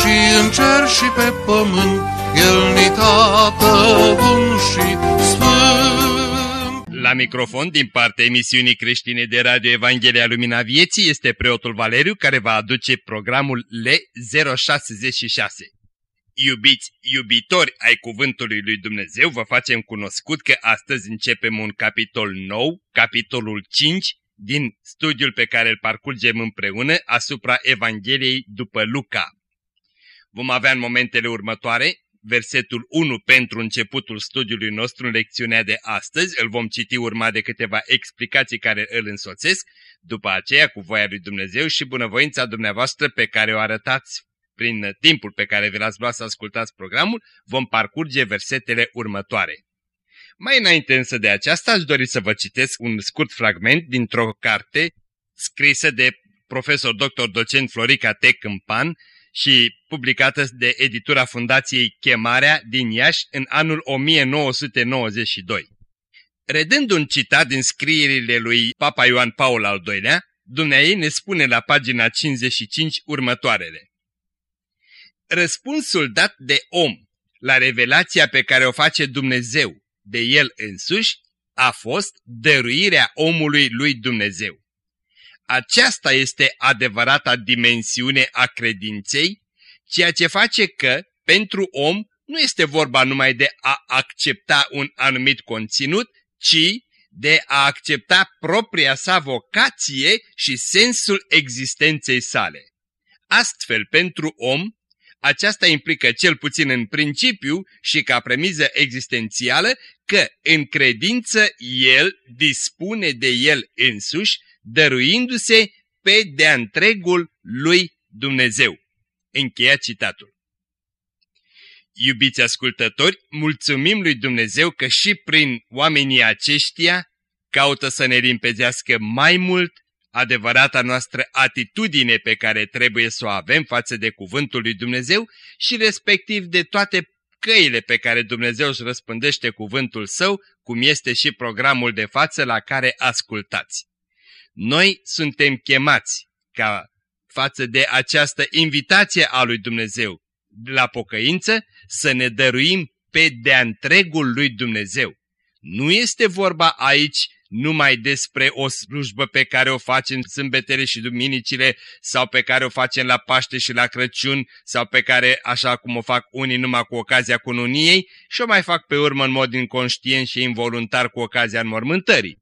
și în cer și pe pământ, El ni tată bun și sfânt. La microfon, din partea emisiunii creștine de Radio Evanghelia Lumina Vieții, este preotul Valeriu care va aduce programul L066. Iubiți iubitori ai Cuvântului lui Dumnezeu, vă facem cunoscut că astăzi începem un capitol nou, capitolul 5, din studiul pe care îl parcurgem împreună asupra Evangheliei după Luca. Vom avea în momentele următoare versetul 1 pentru începutul studiului nostru în lecțiunea de astăzi, îl vom citi urma de câteva explicații care îl însoțesc, după aceea cu voia lui Dumnezeu și bunăvoința dumneavoastră pe care o arătați prin timpul pe care vi l-ați luat să ascultați programul, vom parcurge versetele următoare. Mai înainte însă de aceasta, aș dori să vă citesc un scurt fragment dintr-o carte scrisă de profesor dr. docent Florica T. Câmpan și publicată de editura Fundației Chemarea din Iași în anul 1992. Redând un citat din scrierile lui Papa Ioan Paul al II-lea, Dumnezeu ne spune la pagina 55 următoarele. Răspunsul dat de om la revelația pe care o face Dumnezeu de el însuși a fost dăruirea omului lui Dumnezeu. Aceasta este adevărata dimensiune a credinței, ceea ce face că, pentru om, nu este vorba numai de a accepta un anumit conținut, ci de a accepta propria sa vocație și sensul existenței sale. Astfel, pentru om, aceasta implică cel puțin în principiu și ca premiză existențială că în credință el dispune de el însuși, dăruindu-se pe de-a întregul lui Dumnezeu. Încheia citatul. Iubiți ascultători, mulțumim lui Dumnezeu că și prin oamenii aceștia caută să ne limpezească mai mult adevărata noastră atitudine pe care trebuie să o avem față de cuvântul lui Dumnezeu și respectiv de toate căile pe care Dumnezeu își răspândește cuvântul său, cum este și programul de față la care ascultați. Noi suntem chemați ca față de această invitație a lui Dumnezeu la pocăință să ne dăruim pe de-a întregul lui Dumnezeu. Nu este vorba aici numai despre o slujbă pe care o facem sâmbetele și duminicile sau pe care o facem la Paște și la Crăciun sau pe care, așa cum o fac unii numai cu ocazia cununiei și o mai fac pe urmă în mod inconștient și involuntar cu ocazia înmormântării.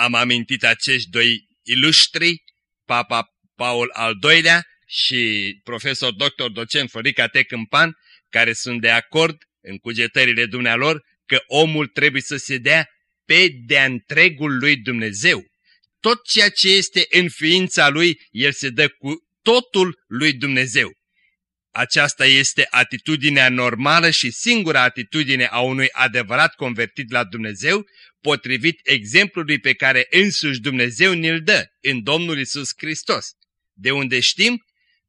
Am amintit acești doi ilustri, Papa Paul al II-lea și profesor doctor docent Florica T. Câmpan, care sunt de acord în cugetările dumnealor că omul trebuie să se dea pe de-a întregul lui Dumnezeu. Tot ceea ce este în ființa lui, el se dă cu totul lui Dumnezeu. Aceasta este atitudinea normală și singura atitudine a unui adevărat convertit la Dumnezeu, potrivit exemplului pe care însuși Dumnezeu ne-l dă în Domnul Isus Hristos. De unde știm?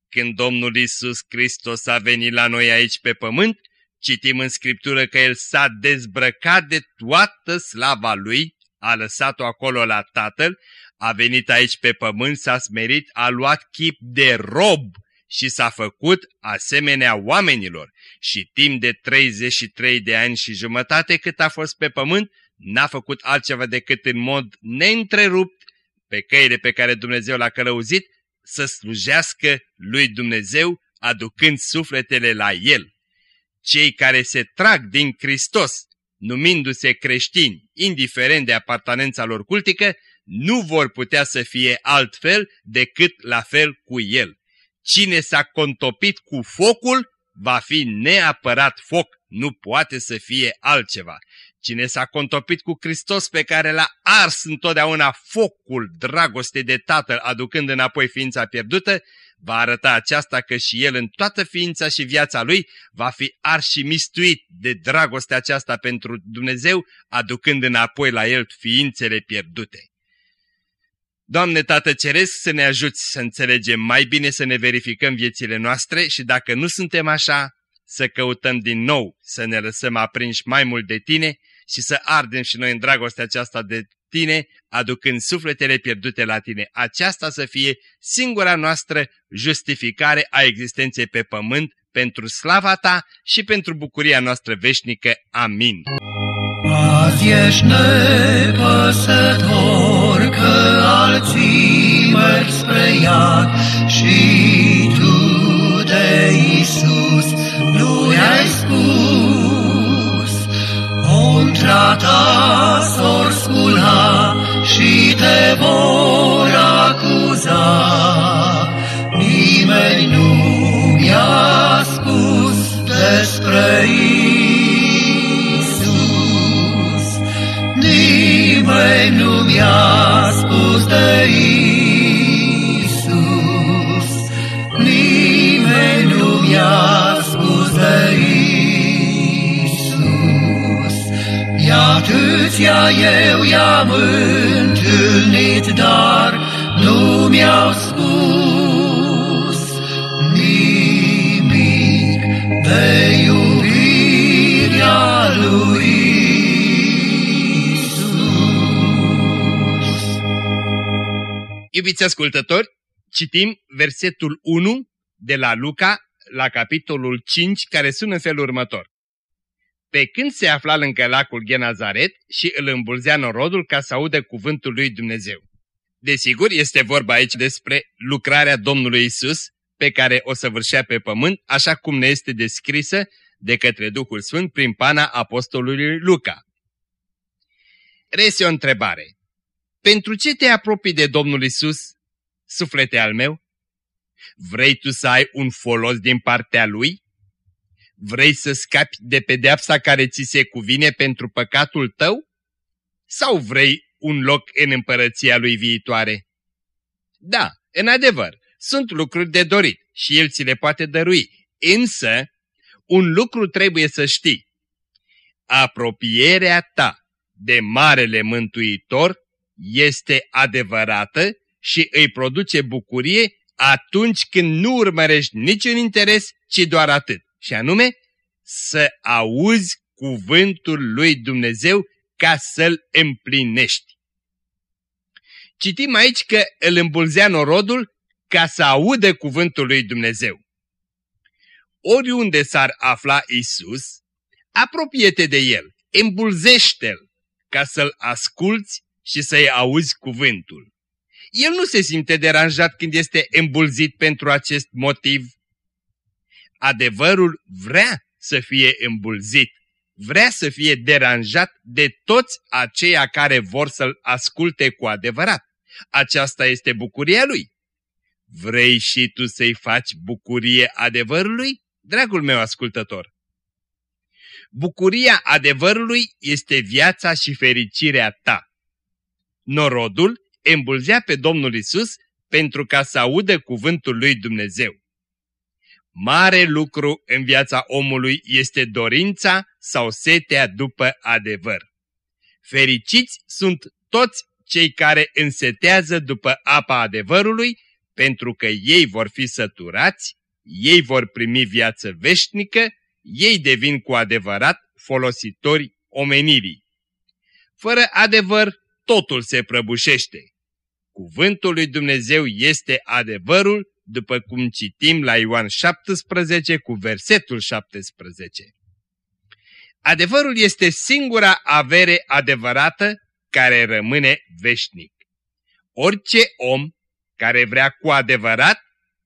Când Domnul Isus Hristos a venit la noi aici pe pământ, Citim în Scriptură că el s-a dezbrăcat de toată slava lui, a lăsat-o acolo la Tatăl, a venit aici pe pământ, s-a smerit, a luat chip de rob și s-a făcut asemenea oamenilor. Și timp de 33 de ani și jumătate cât a fost pe pământ, n-a făcut altceva decât în mod neîntrerupt, pe căile pe care Dumnezeu l-a călăuzit, să slujească lui Dumnezeu, aducând sufletele la el cei care se trag din Hristos, numindu-se creștini, indiferent de apartenența lor cultică, nu vor putea să fie altfel decât la fel cu el. Cine s-a contopit cu focul va fi neapărat foc, nu poate să fie altceva. Cine s-a contopit cu Hristos pe care l-a ars întotdeauna focul dragostei de Tatăl, aducând înapoi ființa pierdută, va arăta aceasta că și el în toată ființa și viața lui va fi ars și mistuit de dragostea aceasta pentru Dumnezeu, aducând înapoi la el ființele pierdute. Doamne Tată Ceresc, să ne ajuți să înțelegem mai bine, să ne verificăm viețile noastre și dacă nu suntem așa, să căutăm din nou să ne lăsăm aprinși mai mult de Tine și să ardem și noi în dragostea aceasta de Tine, aducând sufletele pierdute la Tine. Aceasta să fie singura noastră justificare a existenței pe pământ pentru slava Ta și pentru bucuria noastră veșnică. Amin. Azi ești nepăsător că alții merg spre iad și tu de Iisus Contra ta s-or scula și te vor acuza. Nimeni nu mi-a spus despre Iisus. Nimeni nu mi-a spus de Iisus. Atâția eu i-am întâlnit, dar nu mi-au spus nimic de iubirea lui Iisus. Iubiți ascultători, citim versetul 1 de la Luca la capitolul 5, care sună în felul următor. Pe când se afla lângă lacul Genazaret și îl îmbulzea norodul ca să audă cuvântul lui Dumnezeu. Desigur, este vorba aici despre lucrarea Domnului Isus pe care o săvârșea pe pământ, așa cum ne este descrisă de către Duhul Sfânt prin pana apostolului Luca. Rese o întrebare. Pentru ce te apropii de Domnul Isus, suflete al meu? Vrei tu să ai un folos din partea Lui? Vrei să scapi de pedeapsa care ți se cuvine pentru păcatul tău? Sau vrei un loc în împărăția Lui viitoare? Da, în adevăr, sunt lucruri de dorit și El ți le poate dărui, însă un lucru trebuie să știi. Apropierea ta de Marele Mântuitor este adevărată și îi produce bucurie atunci când nu urmărești niciun interes, ci doar atât, și anume să auzi cuvântul lui Dumnezeu ca să-l împlinești. Citim aici că îl îmbulzea norodul ca să audă cuvântul lui Dumnezeu. Oriunde s-ar afla Isus, apropie-te de el, îmbulzește-l ca să-l asculți și să-i auzi cuvântul. El nu se simte deranjat când este îmbulzit pentru acest motiv. Adevărul vrea să fie îmbulzit, vrea să fie deranjat de toți aceia care vor să-l asculte cu adevărat. Aceasta este bucuria lui. Vrei și tu să-i faci bucurie adevărului, dragul meu ascultător? Bucuria adevărului este viața și fericirea ta. Norodul îmbulzea pe Domnul Isus pentru ca să audă cuvântul lui Dumnezeu. Mare lucru în viața omului este dorința sau setea după adevăr. Fericiți sunt toți cei care însetează după apa adevărului, pentru că ei vor fi săturați, ei vor primi viață veșnică, ei devin cu adevărat folositori omenirii. Fără adevăr, totul se prăbușește. Cuvântul lui Dumnezeu este adevărul, după cum citim la Ioan 17 cu versetul 17. Adevărul este singura avere adevărată care rămâne veșnic. Orice om care vrea cu adevărat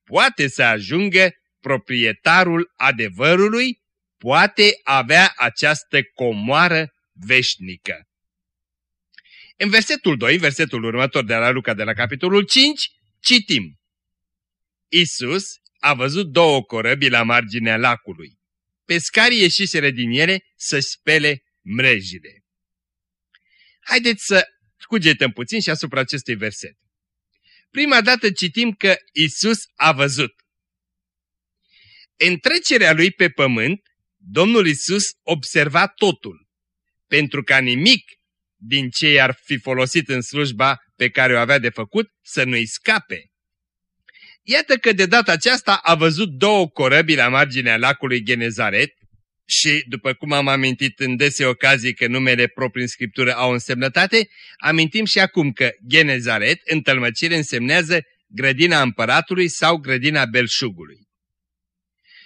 poate să ajungă proprietarul adevărului, poate avea această comoară veșnică. În versetul 2, versetul următor de la Luca de la capitolul 5, citim. Isus a văzut două corăbii la marginea lacului. Pescarii ieșiseră din ele să spele mrejile. Haideți să cugetăm puțin și asupra acestui verset. prima dată citim că Isus a văzut. În trecerea lui pe pământ, Domnul Isus observa totul, pentru ca nimic din ce i-ar fi folosit în slujba pe care o avea de făcut să nu-i scape. Iată că de data aceasta a văzut două corăbii la marginea lacului Genezaret și, după cum am amintit în dese ocazii că numele proprii în Scriptură au însemnătate, amintim și acum că Genezaret, în tălmăcire, însemnează grădina împăratului sau grădina belșugului.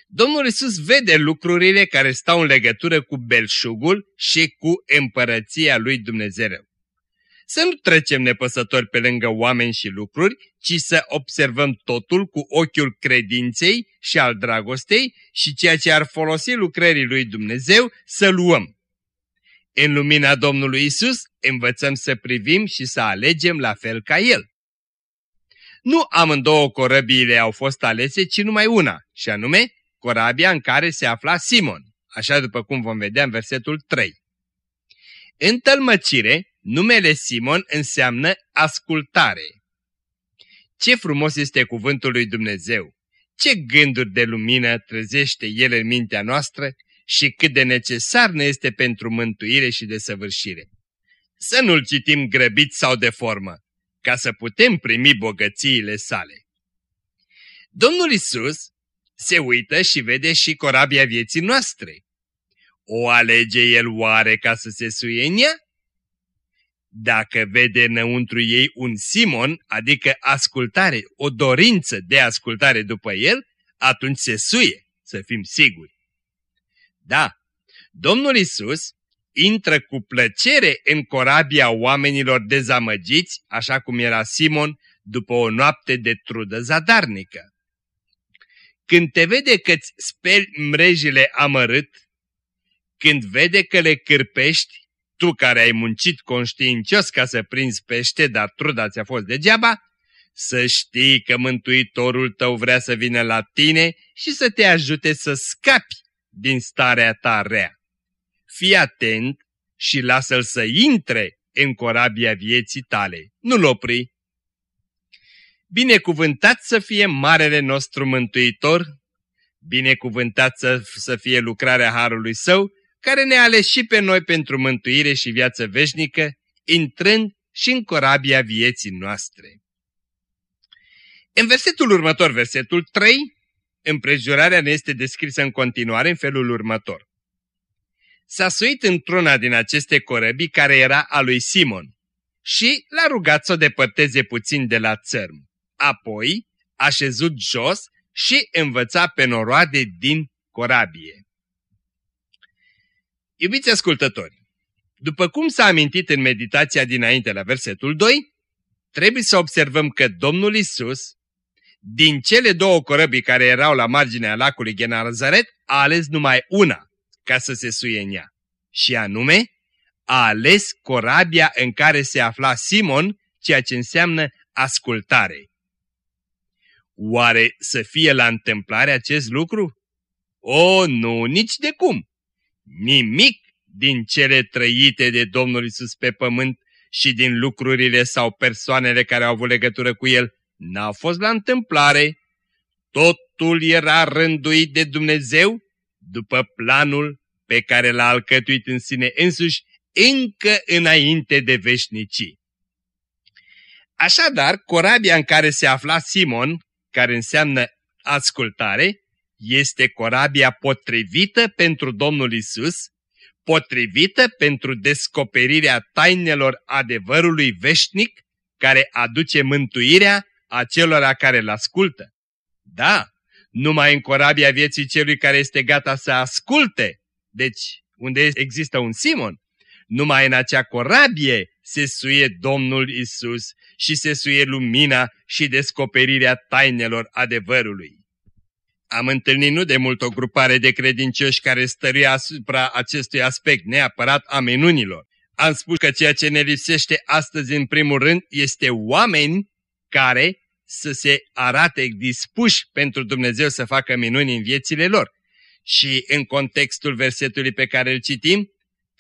Domnul Isus vede lucrurile care stau în legătură cu belșugul și cu împărăția lui Dumnezeu. Să nu trecem nepăsători pe lângă oameni și lucruri, ci să observăm totul cu ochiul credinței și al dragostei și ceea ce ar folosi lucrării lui Dumnezeu să luăm. În lumina Domnului Isus învățăm să privim și să alegem la fel ca El. Nu amândouă corăbiile au fost alese, ci numai una, și anume corabia în care se afla Simon, așa după cum vom vedea în versetul 3. În tălmăcire, numele Simon înseamnă ascultare. Ce frumos este cuvântul lui Dumnezeu! Ce gânduri de lumină trezește el în mintea noastră și cât de necesar ne este pentru mântuire și desăvârșire. Să nu-l citim grăbit sau de formă, ca să putem primi bogățiile sale. Domnul Isus se uită și vede și corabia vieții noastre. O alege el oare ca să se suie în ea? Dacă vede înăuntru ei un Simon, adică ascultare, o dorință de ascultare după el, atunci se suie, să fim siguri. Da, Domnul Isus intră cu plăcere în corabia oamenilor dezamăgiți, așa cum era Simon, după o noapte de trudă zadarnică. Când te vede că-ți speli mrejile amărât, când vede că le cârpești, tu care ai muncit conștiincios ca să prinzi pește, dar truda ți-a fost degeaba, să știi că Mântuitorul tău vrea să vină la tine și să te ajute să scapi din starea ta rea. Fii atent și lasă-l să intre în corabia vieții tale. Nu-l opri, Binecuvântat să fie Marele nostru Mântuitor, binecuvântat să, să fie lucrarea Harului Său, care ne-a ales și pe noi pentru mântuire și viață veșnică, intrând și în corabia vieții noastre. În versetul următor, versetul 3, împrejurarea ne este descrisă în continuare în felul următor. S-a suit într-una din aceste corăbii care era a lui Simon și l-a rugat să o depărteze puțin de la țărm. Apoi a șezut jos și învăța pe noroade din corabie. Iubiți ascultători, după cum s-a amintit în meditația dinainte la versetul 2, trebuie să observăm că Domnul Isus, din cele două corăbii care erau la marginea lacului Genazaret, a ales numai una ca să se suie în ea, și anume a ales corabia în care se afla Simon, ceea ce înseamnă ascultare. Oare să fie la întâmplare acest lucru? O, nu, nici de cum! Nimic din cele trăite de Domnul Isus pe pământ și din lucrurile sau persoanele care au avut legătură cu El n-a fost la întâmplare. Totul era rânduit de Dumnezeu după planul pe care l-a alcătuit în sine însuși încă înainte de veșnicii. Așadar, corabia în care se afla Simon care înseamnă ascultare, este corabia potrivită pentru Domnul Isus, potrivită pentru descoperirea tainelor adevărului veșnic, care aduce mântuirea acelora care îl ascultă. Da, numai în corabia vieții celui care este gata să asculte, deci unde există un Simon, numai în acea corabie se suie Domnul Isus și se suie lumina și descoperirea tainelor adevărului. Am întâlnit nu de mult o grupare de credincioși care stăruia asupra acestui aspect neapărat a minunilor. Am spus că ceea ce ne lipsește astăzi în primul rând este oameni care să se arate dispuși pentru Dumnezeu să facă minuni în viețile lor. Și în contextul versetului pe care îl citim,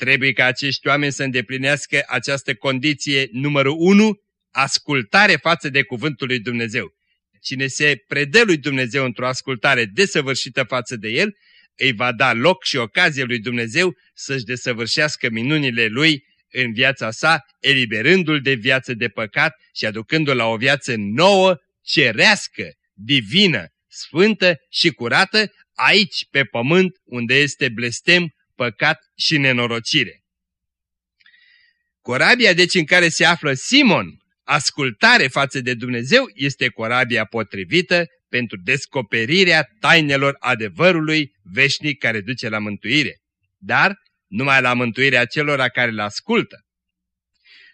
Trebuie ca acești oameni să îndeplinească această condiție numărul 1, ascultare față de cuvântul lui Dumnezeu. Cine se predă lui Dumnezeu într-o ascultare desăvârșită față de el, îi va da loc și ocazie lui Dumnezeu să-și desăvârșească minunile lui în viața sa, eliberându-l de viață de păcat și aducându-l la o viață nouă, cerească, divină, sfântă și curată, aici pe pământ unde este blestem, păcat și nenorocire. Corabia deci în care se află Simon, ascultare față de Dumnezeu, este corabia potrivită pentru descoperirea tainelor adevărului veșnic care duce la mântuire, dar numai la mântuirea celor care îl ascultă.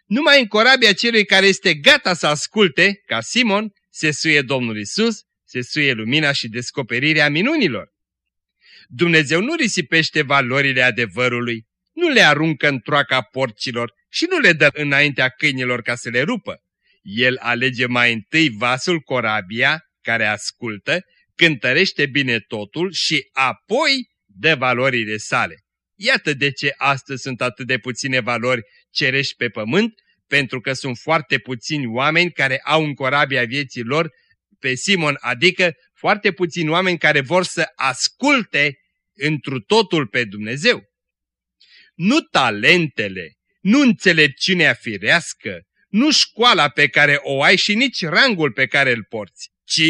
Numai în corabia celui care este gata să asculte, ca Simon, se suie Domnul Isus, se suie lumina și descoperirea minunilor. Dumnezeu nu risipește valorile adevărului, nu le aruncă în troaca porcilor și nu le dă înaintea câinilor ca să le rupă. El alege mai întâi vasul corabia, care ascultă, cântărește bine totul și apoi dă valorile sale. Iată de ce astăzi sunt atât de puține valori cerești pe pământ, pentru că sunt foarte puțini oameni care au în corabia vieții lor pe Simon, adică foarte puțini oameni care vor să asculte întru totul pe Dumnezeu. Nu talentele, nu înțelepciunea firească, nu școala pe care o ai și nici rangul pe care îl porți, ci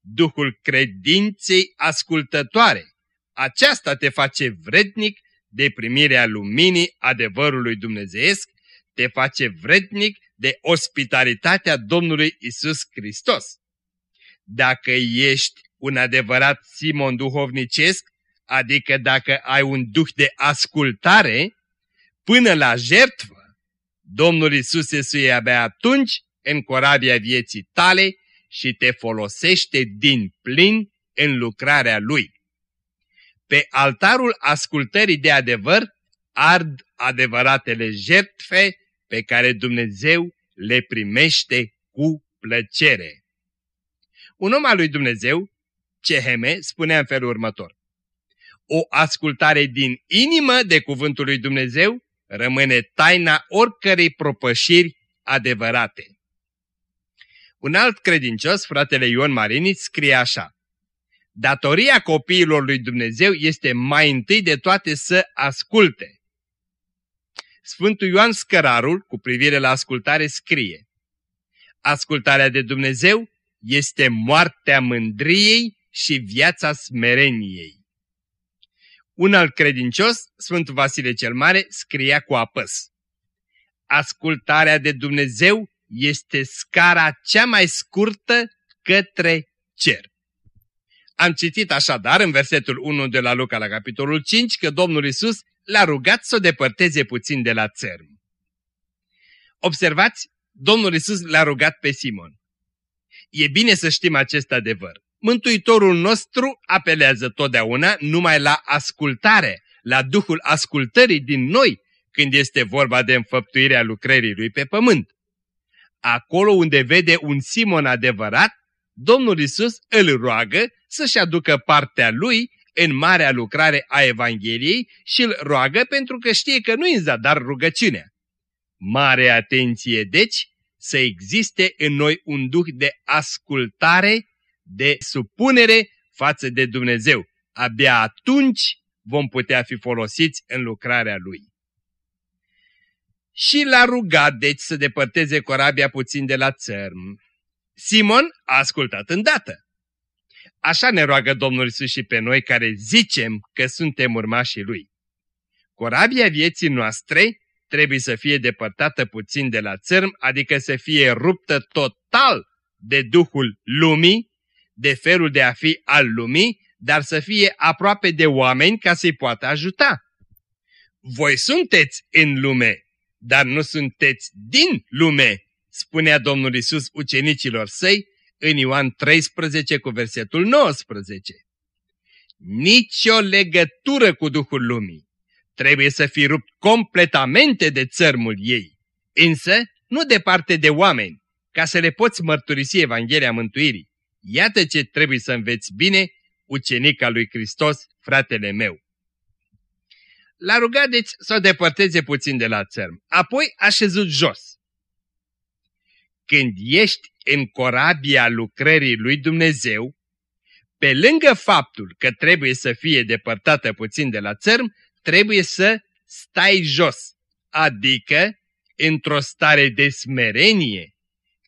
Duhul credinței ascultătoare. Aceasta te face vrednic de primirea luminii adevărului dumnezeiesc, te face vrednic de ospitalitatea Domnului Isus Hristos. Dacă ești un adevărat Simon duhovnicesc, adică dacă ai un duh de ascultare, până la jertfă, Domnul Isus se suie abia atunci în corabia vieții tale și te folosește din plin în lucrarea Lui. Pe altarul ascultării de adevăr ard adevăratele jertfe pe care Dumnezeu le primește cu plăcere. Un om al lui Dumnezeu, Ceheme, spunea în felul următor. O ascultare din inimă de cuvântul lui Dumnezeu rămâne taina oricărei propășiri adevărate. Un alt credincios, fratele Ion Mariniț, scrie așa. Datoria copiilor lui Dumnezeu este mai întâi de toate să asculte. Sfântul Ioan Scărarul, cu privire la ascultare, scrie Ascultarea de Dumnezeu este moartea mândriei și viața smereniei. Un alt credincios, Sfântul Vasile cel Mare, scria cu apăs. Ascultarea de Dumnezeu este scara cea mai scurtă către cer. Am citit așadar în versetul 1 de la Luca la capitolul 5 că Domnul Isus l-a rugat să o depărteze puțin de la țărm. Observați, Domnul Isus l-a rugat pe Simon. E bine să știm acest adevăr. Mântuitorul nostru apelează totdeauna numai la ascultare, la Duhul ascultării din noi, când este vorba de înfăptuirea lucrării lui pe pământ. Acolo unde vede un Simon adevărat, Domnul Isus îl roagă să-și aducă partea lui în marea lucrare a Evangheliei și îl roagă pentru că știe că nu-i în zadar rugăciunea. Mare atenție, deci, să existe în noi un duh de ascultare, de supunere față de Dumnezeu. Abia atunci vom putea fi folosiți în lucrarea Lui. Și l-a rugat deci să depărteze corabia puțin de la țărm. Simon a ascultat îndată. Așa ne roagă Domnul Iisus și pe noi care zicem că suntem urmașii Lui. Corabia vieții noastre trebuie să fie depărtată puțin de la țărm, adică să fie ruptă total de Duhul lumii, de felul de a fi al lumii, dar să fie aproape de oameni ca să-i poată ajuta. Voi sunteți în lume, dar nu sunteți din lume, spunea Domnul Isus ucenicilor săi în Ioan 13 cu versetul 19. Nici o legătură cu Duhul Lumii. Trebuie să fii rupt completamente de țărmul ei, însă nu departe de oameni, ca să le poți mărturisi Evanghelia Mântuirii. Iată ce trebuie să înveți bine, ucenica lui Hristos, fratele meu. L-a rugat deci să o depărteze puțin de la țărm, apoi a șezut jos. când ești în corabia lucrării lui Dumnezeu, pe lângă faptul că trebuie să fie depărtată puțin de la țărm, trebuie să stai jos, adică într-o stare de smerenie,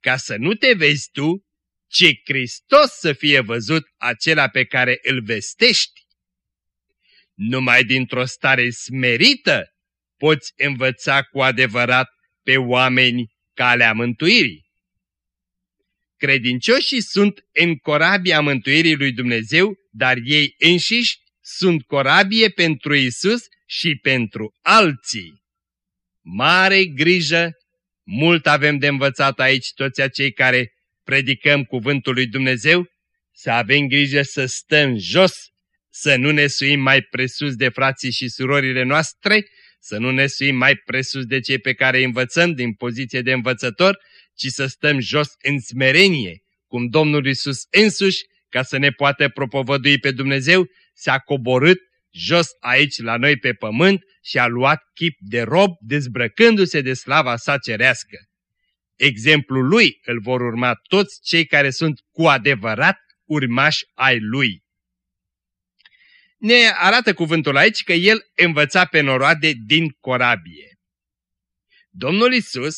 ca să nu te vezi tu, ci Hristos să fie văzut acela pe care îl vestești. Numai dintr-o stare smerită poți învăța cu adevărat pe oameni calea mântuirii. Credincioșii sunt în corabia mântuirii lui Dumnezeu, dar ei înșiși sunt corabie pentru Isus și pentru alții. Mare grijă, mult avem de învățat aici toți acei care predicăm cuvântul lui Dumnezeu, să avem grijă să stăm jos, să nu ne suim mai presus de frații și surorile noastre, să nu ne suim mai presus de cei pe care îi învățăm din poziție de învățător, ci să stăm jos în smerenie, cum Domnul Isus însuși, ca să ne poată propovădui pe Dumnezeu, s-a coborât jos aici la noi pe pământ și a luat chip de rob, dezbrăcându-se de slava sa cerească. Exemplul lui îl vor urma toți cei care sunt cu adevărat urmași ai lui. Ne arată cuvântul aici că el învăța pe noroade din corabie. Domnul Isus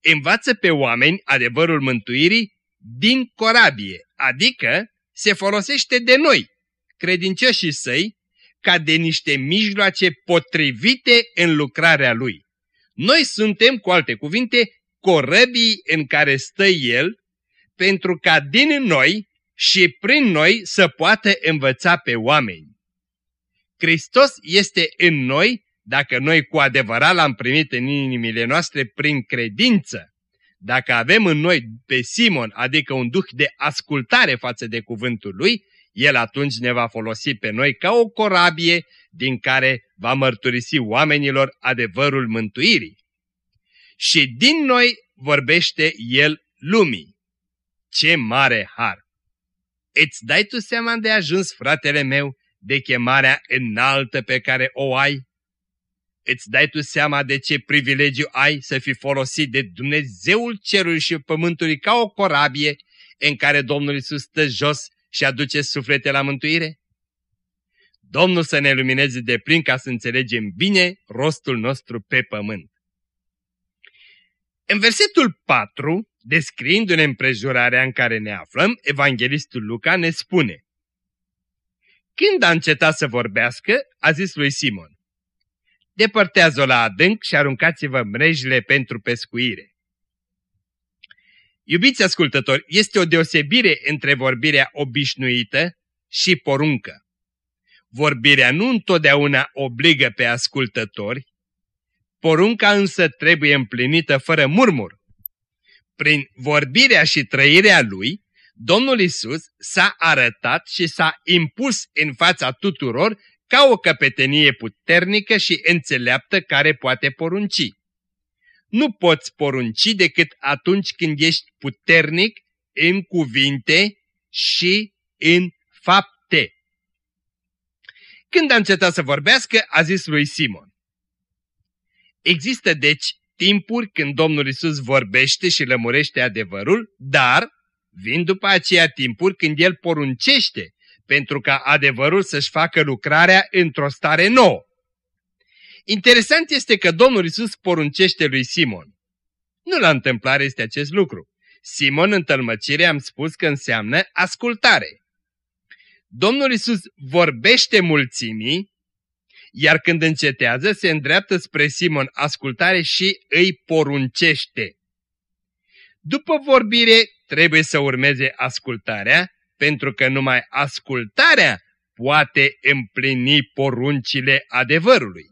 învață pe oameni adevărul mântuirii din corabie, adică se folosește de noi, credincioșii săi, ca de niște mijloace potrivite în lucrarea lui. Noi suntem, cu alte cuvinte, corăbii în care stă el, pentru ca din noi și prin noi să poată învăța pe oameni. Hristos este în noi dacă noi cu adevărat l-am primit în inimile noastre prin credință. Dacă avem în noi pe Simon, adică un duh de ascultare față de cuvântul lui, el atunci ne va folosi pe noi ca o corabie din care va mărturisi oamenilor adevărul mântuirii. Și din noi vorbește el lumii. Ce mare har! Îți dai tu seama de ajuns, fratele meu, de chemarea înaltă pe care o ai? Îți dai tu seama de ce privilegiu ai să fii folosit de Dumnezeul cerului și pământului ca o corabie în care Domnul Iisus stă jos și aduce suflete la mântuire? Domnul să ne lumineze de plin ca să înțelegem bine rostul nostru pe pământ. În versetul 4, descriindu-ne împrejurarea în care ne aflăm, evanghelistul Luca ne spune Când a încetat să vorbească, a zis lui Simon, Depărtează-o la adânc și aruncați-vă mrejile pentru pescuire. Iubiți ascultători, este o deosebire între vorbirea obișnuită și poruncă. Vorbirea nu întotdeauna obligă pe ascultători, porunca însă trebuie împlinită fără murmur. Prin vorbirea și trăirea lui, Domnul Isus s-a arătat și s-a impus în fața tuturor ca o căpetenie puternică și înțeleaptă care poate porunci. Nu poți porunci decât atunci când ești puternic în cuvinte și în fapte. Când a încetat să vorbească, a zis lui Simon. Există deci timpuri când Domnul Isus vorbește și lămurește adevărul, dar vin după aceea timpuri când El poruncește pentru ca adevărul să-și facă lucrarea într-o stare nouă. Interesant este că Domnul Isus poruncește lui Simon. Nu la întâmplare este acest lucru. Simon în tălmăcire am spus că înseamnă ascultare. Domnul Isus vorbește mulțimii, iar când încetează se îndreaptă spre Simon ascultare și îi poruncește. După vorbire trebuie să urmeze ascultarea, pentru că numai ascultarea poate împlini poruncile adevărului.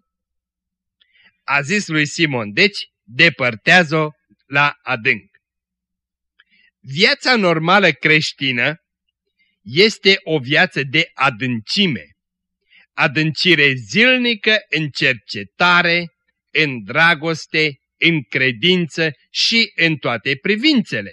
A zis lui Simon, deci, depărtează-o la adânc. Viața normală creștină este o viață de adâncime. Adâncire zilnică în cercetare, în dragoste, în credință și în toate privințele.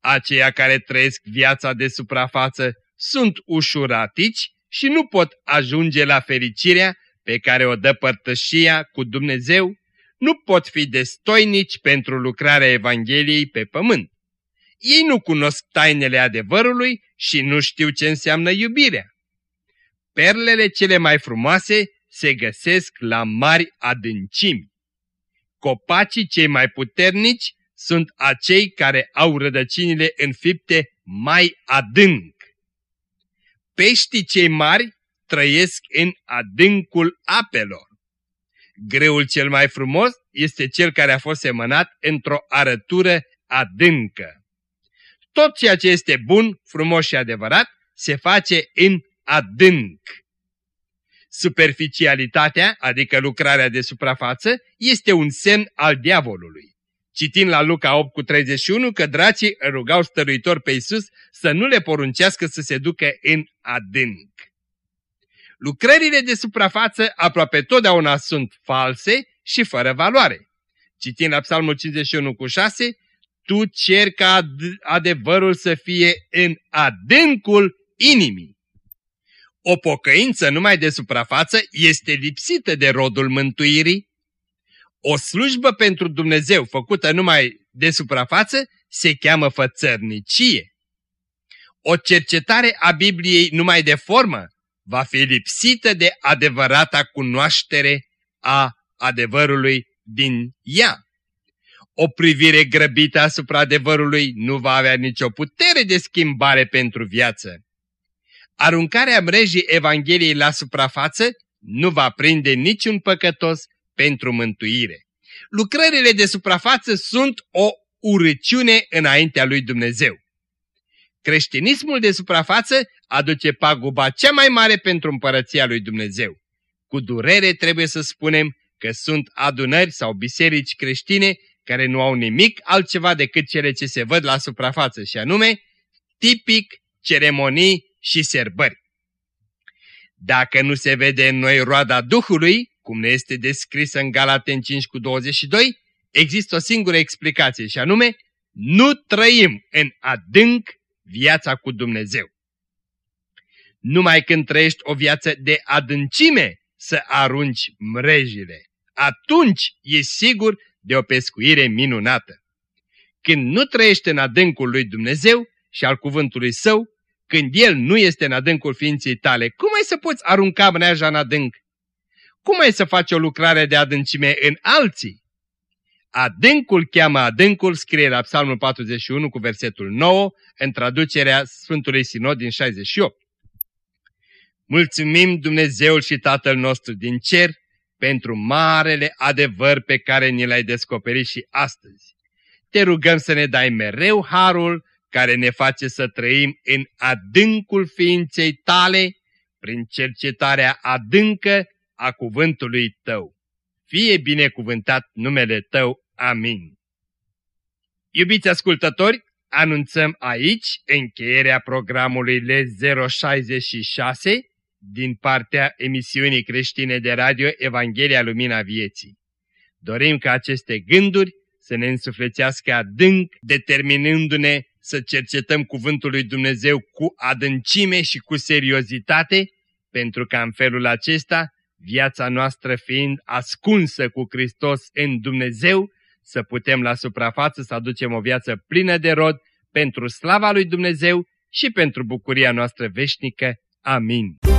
Aceia care trăiesc viața de suprafață sunt ușuratici și nu pot ajunge la fericirea pe care o dă părtășia cu Dumnezeu nu pot fi destoinici pentru lucrarea Evangheliei pe pământ. Ei nu cunosc tainele adevărului și nu știu ce înseamnă iubirea. Perlele cele mai frumoase se găsesc la mari adâncimi. Copacii cei mai puternici sunt acei care au rădăcinile înfipte mai adânc. Peștii cei mari trăiesc în adâncul apelor. Greul cel mai frumos este cel care a fost semănat într-o arătură adâncă. Tot ceea ce este bun, frumos și adevărat se face în adânc. Superficialitatea, adică lucrarea de suprafață, este un semn al diavolului. Citim la Luca 8 cu 31 că dracii rugau stăruitor pe Iisus să nu le poruncească să se ducă în adânc. Lucrările de suprafață aproape totdeauna sunt false și fără valoare. Citim la Psalmul 51 cu 6, Tu cer ca adevărul să fie în adâncul inimii. O pocăință numai de suprafață este lipsită de rodul mântuirii. O slujbă pentru Dumnezeu făcută numai de suprafață se cheamă fățărnicie. O cercetare a Bibliei numai de formă va fi lipsită de adevărata cunoaștere a adevărului din ea. O privire grăbită asupra adevărului nu va avea nicio putere de schimbare pentru viață. Aruncarea mrejii Evangheliei la suprafață nu va prinde niciun păcătos pentru mântuire. Lucrările de suprafață sunt o urăciune înaintea lui Dumnezeu. Creștinismul de suprafață aduce paguba cea mai mare pentru împărăția lui Dumnezeu. Cu durere trebuie să spunem că sunt adunări sau biserici creștine care nu au nimic altceva decât cele ce se văd la suprafață și anume tipic ceremonii și serbări. Dacă nu se vede în noi roada Duhului, cum ne este descrisă în Galaten 5 cu 22, există o singură explicație și anume, nu trăim în adânc viața cu Dumnezeu. Numai când trăiești o viață de adâncime să arunci mrejile, atunci e sigur de o pescuire minunată. Când nu trăiești în adâncul lui Dumnezeu și al cuvântului său, când El nu este în adâncul ființei tale, cum ai să poți arunca mreaja în adânc? Cum ai să faci o lucrare de adâncime în alții? Adâncul cheamă adâncul, scrie la Psalmul 41 cu versetul 9, în traducerea Sfântului Sinod din 68. Mulțumim Dumnezeul și Tatăl nostru din cer pentru marele adevăr pe care ni l-ai descoperit și astăzi. Te rugăm să ne dai mereu harul care ne face să trăim în adâncul ființei tale, prin cercetarea adâncă a cuvântului tău. Fie binecuvântat numele tău. Amin. Iubiți ascultători, anunțăm aici încheierea programului L066 din partea emisiunii creștine de radio Evanghelia Lumina Vieții. Dorim ca aceste gânduri să ne însuflețească adânc, determinându-ne să cercetăm cuvântul lui Dumnezeu cu adâncime și cu seriozitate, pentru că în felul acesta, viața noastră fiind ascunsă cu Hristos în Dumnezeu, să putem la suprafață să aducem o viață plină de rod pentru slava lui Dumnezeu și pentru bucuria noastră veșnică. Amin.